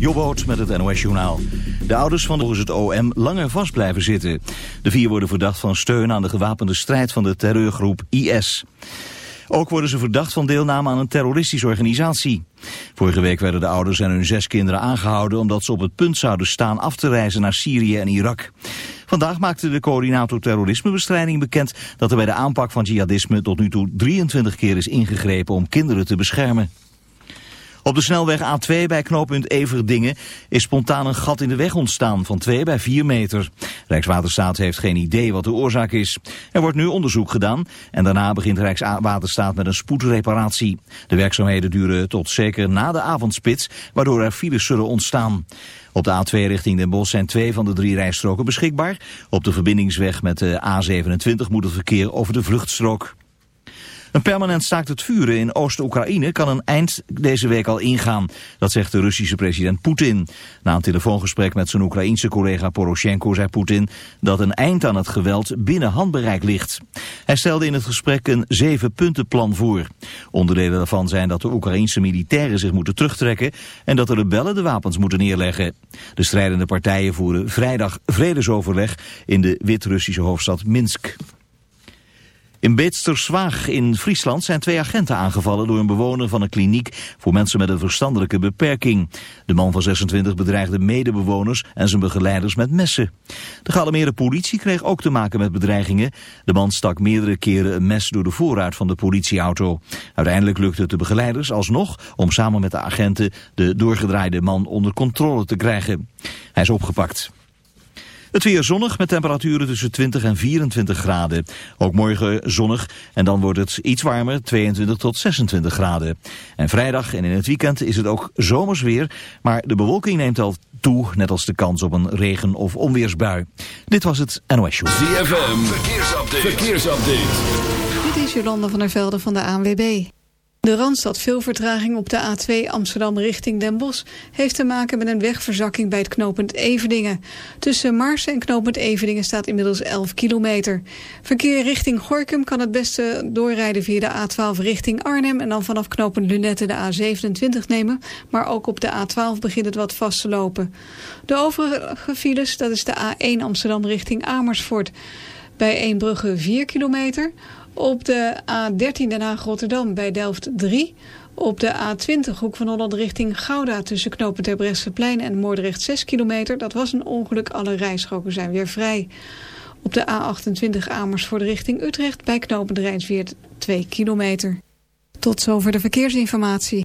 Jobboot met het NOS Journaal. De ouders van volgens het OM langer vast blijven zitten. De vier worden verdacht van steun aan de gewapende strijd van de terreurgroep IS. Ook worden ze verdacht van deelname aan een terroristische organisatie. Vorige week werden de ouders en hun zes kinderen aangehouden... omdat ze op het punt zouden staan af te reizen naar Syrië en Irak. Vandaag maakte de coördinator terrorismebestrijding bekend... dat er bij de aanpak van jihadisme tot nu toe 23 keer is ingegrepen om kinderen te beschermen. Op de snelweg A2 bij knooppunt Everdingen is spontaan een gat in de weg ontstaan van 2 bij 4 meter. Rijkswaterstaat heeft geen idee wat de oorzaak is. Er wordt nu onderzoek gedaan en daarna begint Rijkswaterstaat met een spoedreparatie. De werkzaamheden duren tot zeker na de avondspits, waardoor er files zullen ontstaan. Op de A2 richting Den Bosch zijn twee van de drie rijstroken beschikbaar. Op de verbindingsweg met de A27 moet het verkeer over de vluchtstrook. Een permanent staakt het vuren in Oost-Oekraïne kan een eind deze week al ingaan. Dat zegt de Russische president Poetin. Na een telefoongesprek met zijn Oekraïense collega Poroshenko zei Poetin dat een eind aan het geweld binnen handbereik ligt. Hij stelde in het gesprek een zeven-puntenplan voor. Onderdelen daarvan zijn dat de Oekraïense militairen zich moeten terugtrekken en dat de rebellen de wapens moeten neerleggen. De strijdende partijen voeren vrijdag vredesoverleg in de Wit-Russische hoofdstad Minsk. In Beetsterswaag in Friesland zijn twee agenten aangevallen door een bewoner van een kliniek voor mensen met een verstandelijke beperking. De man van 26 bedreigde medebewoners en zijn begeleiders met messen. De gealarmeerde politie kreeg ook te maken met bedreigingen. De man stak meerdere keren een mes door de voorruit van de politieauto. Uiteindelijk lukte het de begeleiders alsnog om samen met de agenten de doorgedraaide man onder controle te krijgen. Hij is opgepakt. Het weer zonnig met temperaturen tussen 20 en 24 graden. Ook morgen zonnig en dan wordt het iets warmer, 22 tot 26 graden. En vrijdag en in het weekend is het ook zomers weer, maar de bewolking neemt al toe, net als de kans op een regen- of onweersbui. Dit was het NOS Show. ZFM, verkeersupdate. verkeersupdate. Dit is Jolanda van der Velde van de ANWB. De Randstad veel vertraging op de A2 Amsterdam richting Den Bosch... heeft te maken met een wegverzakking bij het knooppunt Everdingen. Tussen Marsen en knooppunt Everdingen staat inmiddels 11 kilometer. Verkeer richting Gorkum kan het beste doorrijden via de A12 richting Arnhem... en dan vanaf knooppunt Lunette de A27 nemen. Maar ook op de A12 begint het wat vast te lopen. De overige files, dat is de A1 Amsterdam richting Amersfoort... Bij Eembrugge 4 kilometer... Op de A13 Den Haag-Rotterdam bij Delft 3. Op de A20 Hoek van Holland richting Gouda tussen knopen Terbrechtseplein en Moordrecht 6 kilometer. Dat was een ongeluk, alle rijstroken zijn weer vrij. Op de A28 Amersfoort richting Utrecht bij knopen Rijnsweert 2 kilometer. Tot zover de verkeersinformatie.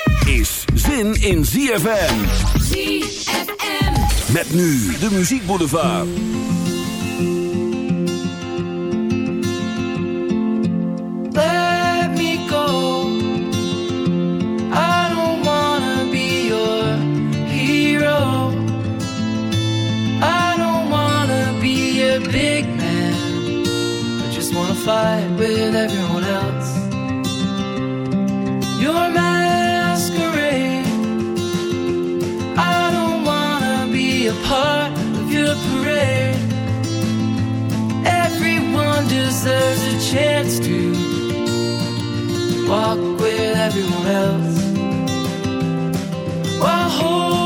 is zin in ZFM. ZFM. Met nu de muziekboulevard. Let me go. I don't wanna be your hero. I don't wanna be a big man. I just wanna fight with everyone else. You're mad masquerade. I don't wanna be a part of your parade. Everyone deserves a chance to walk with everyone else while holding.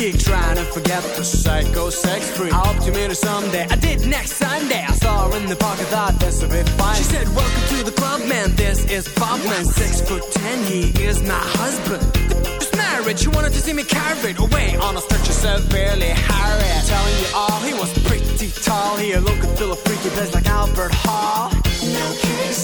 geek trying to forget the psycho sex freak. I hope to meet her someday. I did next Sunday. I saw her in the park. I thought that's a bit fine. She said, "Welcome to the club, man. This is Bob, man. Six foot ten. He is my husband." This marriage, she wanted to see me carried away on a stretcher severely harried. Telling you all, he was pretty tall. He looked and feel a freaky place like Albert Hall. No kiss.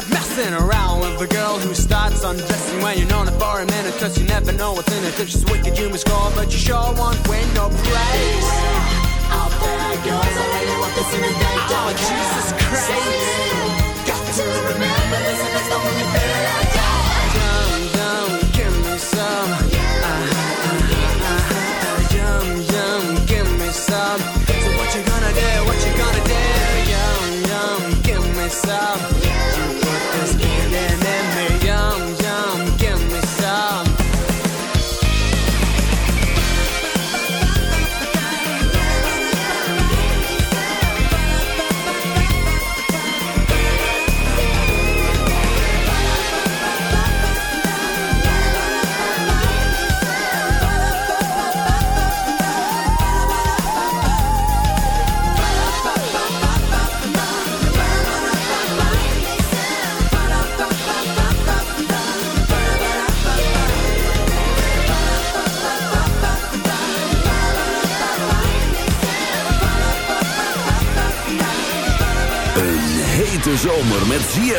Start messing around with a girl who starts undressing when you're known her for a minute. Cause you never know what's in it. If she's wicked, you must score, but you sure won't win no praise. Out there goes, I really want this in a day. Oh, Jesus Christ.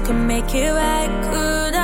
could make it right, could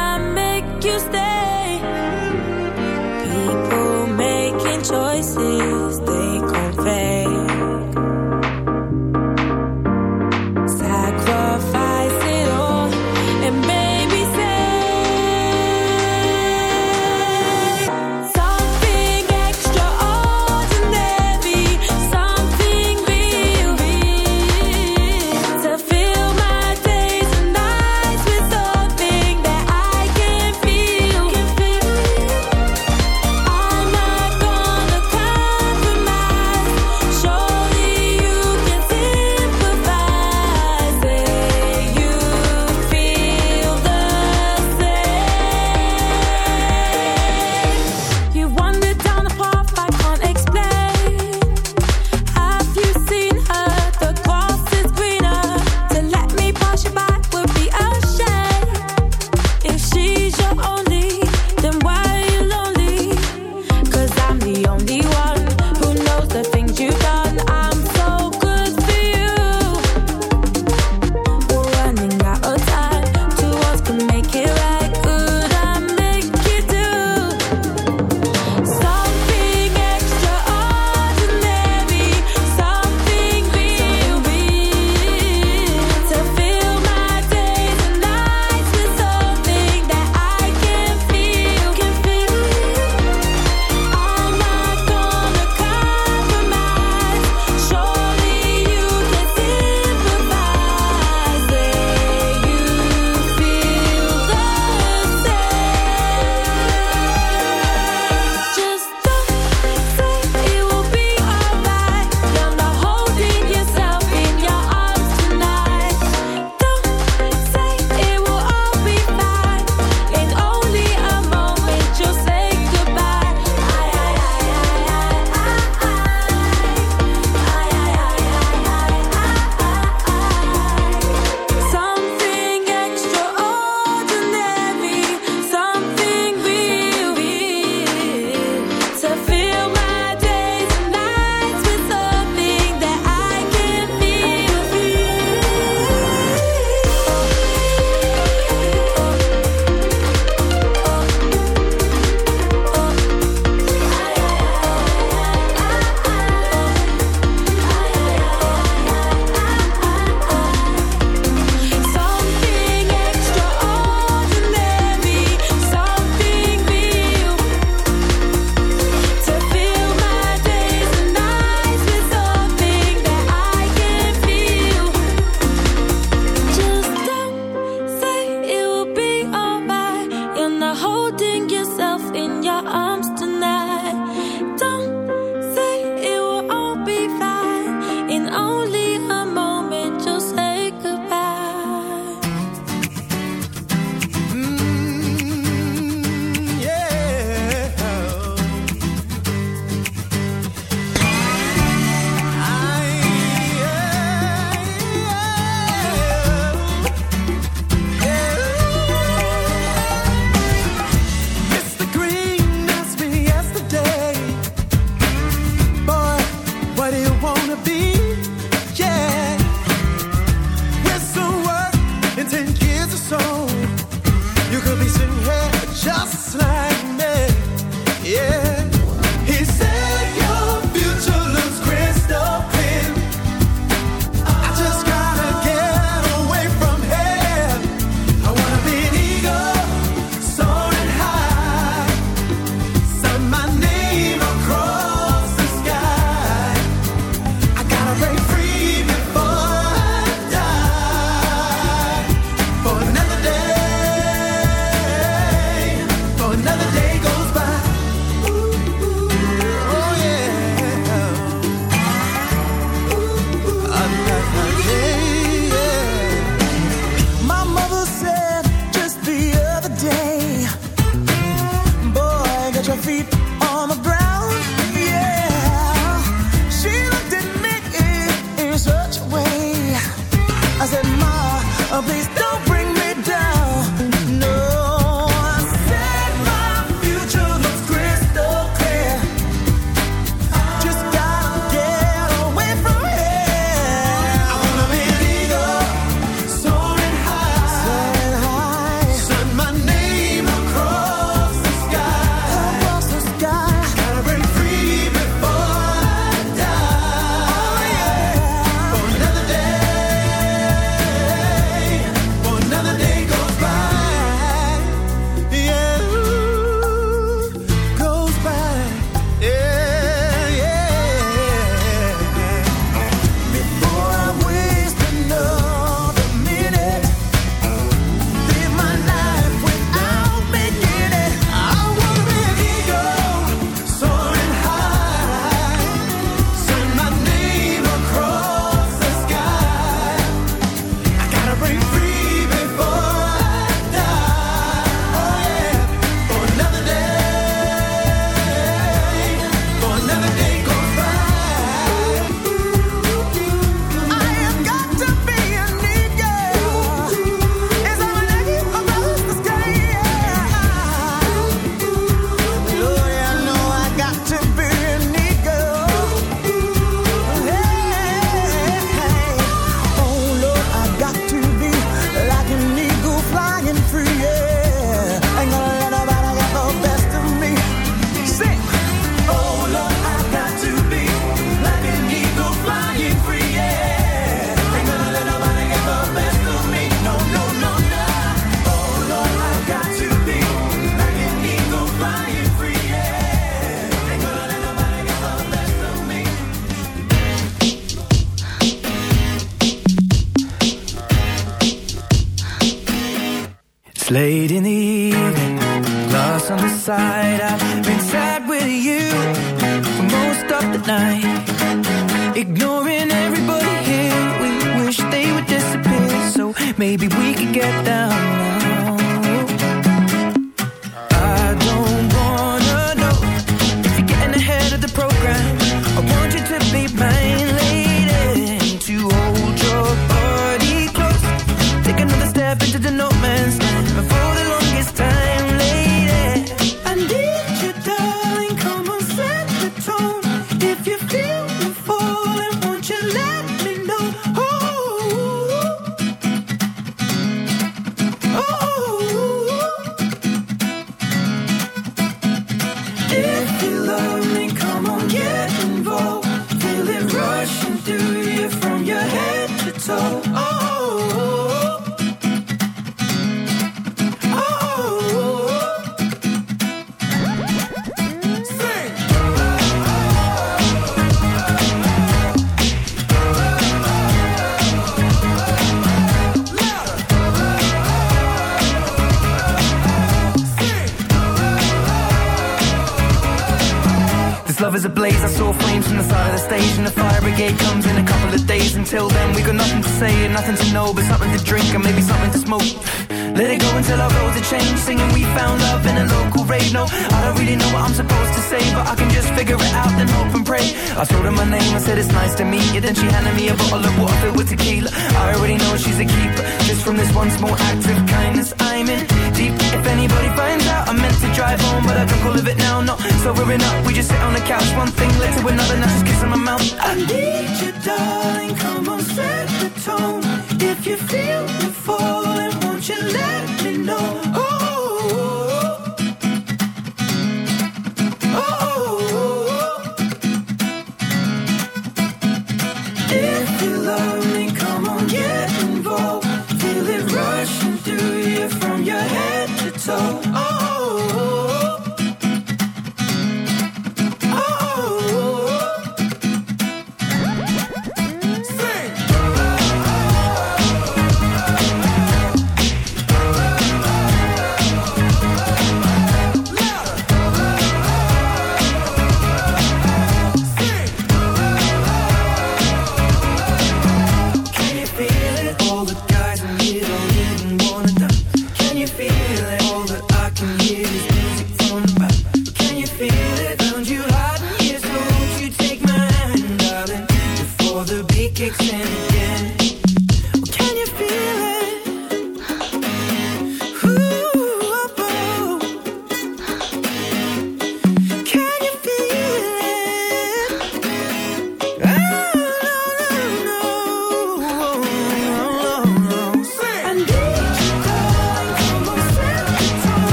I told her my name, I said it's nice to meet you. Then she handed me a bottle of water filled with tequila. I already know she's a keeper. Just from this one small act of kindness, I'm in deep. If anybody finds out, I meant to drive home, but I can call it it now. Not sobering up, we just sit on the couch. One thing led to another, now just kissing my mouth. I, I need you, darling. Come on, set the tone. If you feel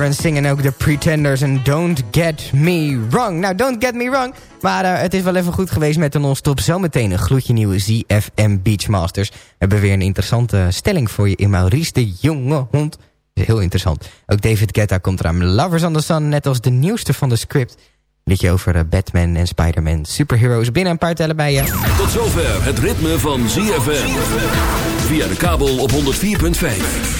Sheeran zingen ook de Pretenders en Don't Get Me Wrong. Nou, Don't Get Me Wrong, maar eh, het is wel even goed geweest met een non-stop. Zometeen een gloedje nieuwe ZFM Beachmasters. We hebben weer een interessante stelling voor je in Maurice de Jonge Hond. Heel interessant. Ook David Guetta komt eraan. Lovers on the Sun, net als de nieuwste van de script. Liedje over eh, Batman en Spider-Man. Superheroes binnen een paar tellen bij je. Tot zover het ritme van ZFM. Via de kabel op 104.5.